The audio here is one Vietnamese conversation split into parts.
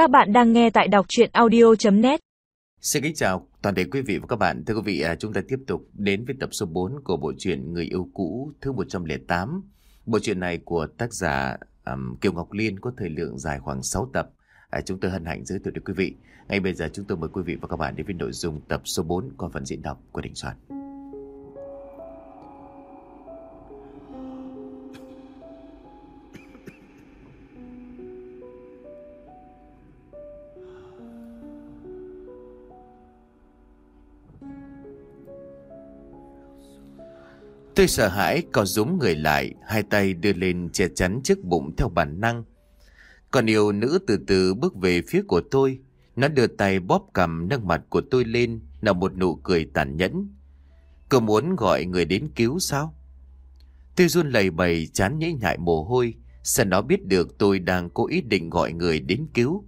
Các bạn đang nghe tại đọc chuyện audio.net Xin kính chào toàn thể quý vị và các bạn. Thưa quý vị, à, chúng ta tiếp tục đến với tập số 4 của bộ truyện Người yêu cũ thứ 108. Bộ truyện này của tác giả um, Kiều Ngọc Liên có thời lượng dài khoảng 6 tập. À, chúng tôi hân hạnh giới thiệu đến quý vị. Ngay bây giờ chúng tôi mời quý vị và các bạn đến với nội dung tập số 4 qua phần diễn đọc của Đình Soạn. Tôi sợ hãi co rúm người lại, hai tay đưa lên che chắn trước bụng theo bản năng. Còn yêu nữ từ từ bước về phía của tôi. Nó đưa tay bóp cầm nâng mặt của tôi lên, là một nụ cười tàn nhẫn. Cô muốn gọi người đến cứu sao? Tôi run lầy bầy chán nhễ nhại mồ hôi, Sợ nó biết được tôi đang cố ý định gọi người đến cứu.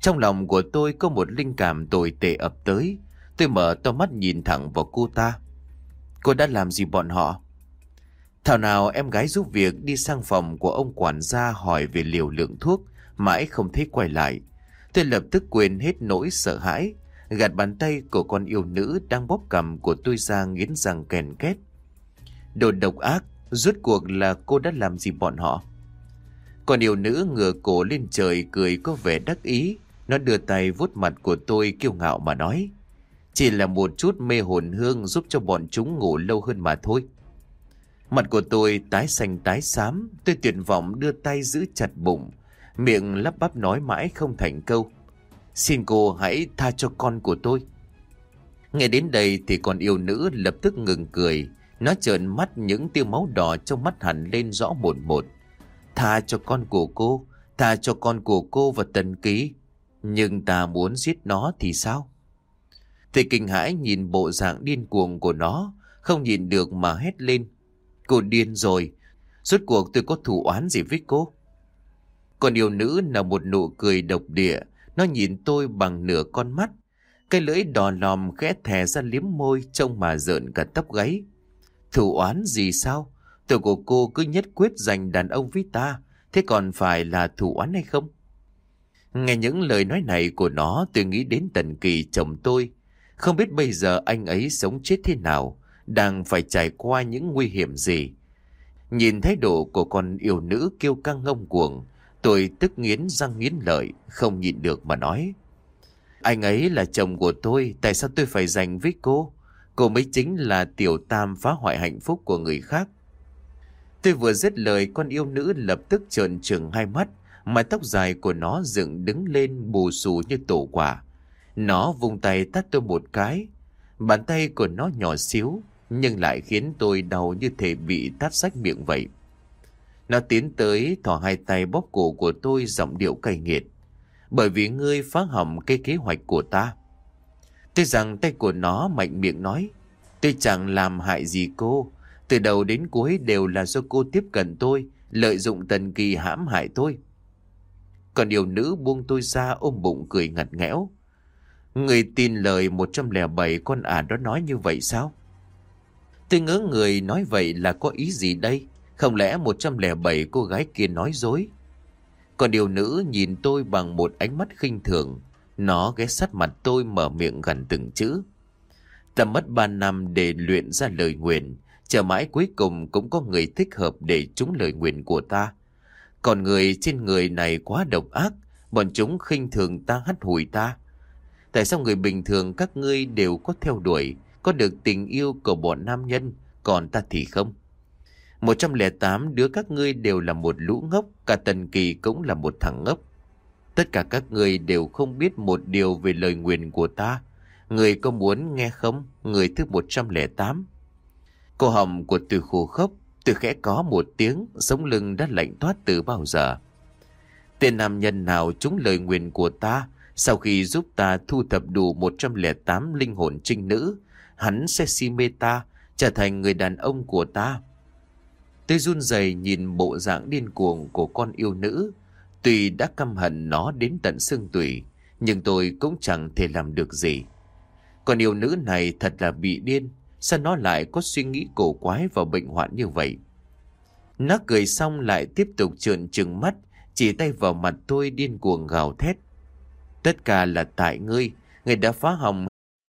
Trong lòng của tôi có một linh cảm tồi tệ ập tới. Tôi mở to mắt nhìn thẳng vào cô ta. Cô đã làm gì bọn họ? Thảo nào em gái giúp việc đi sang phòng của ông quản gia hỏi về liều lượng thuốc, mãi không thấy quay lại. Tôi lập tức quên hết nỗi sợ hãi, gạt bàn tay của con yêu nữ đang bóp cầm của tôi ra nghiến răng kèn két. Đồ độc ác, rốt cuộc là cô đã làm gì bọn họ? Con yêu nữ ngửa cổ lên trời cười có vẻ đắc ý, nó đưa tay vuốt mặt của tôi kiêu ngạo mà nói. Chỉ là một chút mê hồn hương giúp cho bọn chúng ngủ lâu hơn mà thôi. Mặt của tôi tái xanh tái xám, tôi tuyệt vọng đưa tay giữ chặt bụng, miệng lắp bắp nói mãi không thành câu. Xin cô hãy tha cho con của tôi. Nghe đến đây thì con yêu nữ lập tức ngừng cười, nó trợn mắt những tiêu máu đỏ trong mắt hẳn lên rõ một một. Tha cho con của cô, tha cho con của cô và tần ký. Nhưng ta muốn giết nó thì sao? Thì kinh hãi nhìn bộ dạng điên cuồng của nó, không nhìn được mà hét lên. Cô điên rồi, rốt cuộc tôi có thủ oán gì với cô? Còn yêu nữ là một nụ cười độc địa, nó nhìn tôi bằng nửa con mắt. Cái lưỡi đỏ lòm khẽ thè ra liếm môi trông mà rợn cả tóc gáy. Thủ oán gì sao? Tôi của cô cứ nhất quyết giành đàn ông với ta, thế còn phải là thủ oán hay không? Nghe những lời nói này của nó tôi nghĩ đến tần kỳ chồng tôi. Không biết bây giờ anh ấy sống chết thế nào, đang phải trải qua những nguy hiểm gì. Nhìn thái độ của con yêu nữ kêu căng ngông cuồng, tôi tức nghiến răng nghiến lợi, không nhịn được mà nói. Anh ấy là chồng của tôi, tại sao tôi phải giành với cô? Cô mới chính là tiểu tam phá hoại hạnh phúc của người khác. Tôi vừa dứt lời, con yêu nữ lập tức trợn trừng hai mắt, mái tóc dài của nó dựng đứng lên bù xù như tổ quả. Nó vung tay tắt tôi một cái. Bàn tay của nó nhỏ xíu, nhưng lại khiến tôi đau như thể bị tát sách miệng vậy. Nó tiến tới thò hai tay bóp cổ của tôi giọng điệu cay nghiệt. Bởi vì ngươi phá hỏng cái kế hoạch của ta. Tôi rằng tay của nó mạnh miệng nói. Tôi chẳng làm hại gì cô. Từ đầu đến cuối đều là do cô tiếp cận tôi, lợi dụng tần kỳ hãm hại tôi. Còn điều nữ buông tôi ra ôm bụng cười ngặt nghẽo. Người tin lời 107 con ả đó nói như vậy sao? Tôi ngỡ người nói vậy là có ý gì đây? Không lẽ 107 cô gái kia nói dối? Còn điều nữ nhìn tôi bằng một ánh mắt khinh thường. Nó ghé sát mặt tôi mở miệng gần từng chữ. Ta mất 3 năm để luyện ra lời nguyện. Chờ mãi cuối cùng cũng có người thích hợp để trúng lời nguyện của ta. Còn người trên người này quá độc ác. Bọn chúng khinh thường ta hắt hủi ta. Tại sao người bình thường các ngươi đều có theo đuổi, có được tình yêu của bọn nam nhân, còn ta thì không? 108 đứa các ngươi đều là một lũ ngốc, cả Tần Kỳ cũng là một thằng ngốc. Tất cả các ngươi đều không biết một điều về lời nguyền của ta. Người có muốn nghe không? Người thứ 108. Cô hồng của từ khổ khốc, từ khẽ có một tiếng, sống lưng đã lạnh toát từ bao giờ. Tên nam nhân nào trúng lời nguyền của ta, sau khi giúp ta thu thập đủ 108 linh hồn trinh nữ, hắn sẽ si mê ta, trở thành người đàn ông của ta. Tôi run rẩy nhìn bộ dạng điên cuồng của con yêu nữ. Tuy đã căm hận nó đến tận xương tủy, nhưng tôi cũng chẳng thể làm được gì. Con yêu nữ này thật là bị điên, sao nó lại có suy nghĩ cổ quái và bệnh hoạn như vậy? Nó cười xong lại tiếp tục trợn trừng mắt, chỉ tay vào mặt tôi điên cuồng gào thét. Tất cả là tại ngươi, ngươi đã phá hỏng.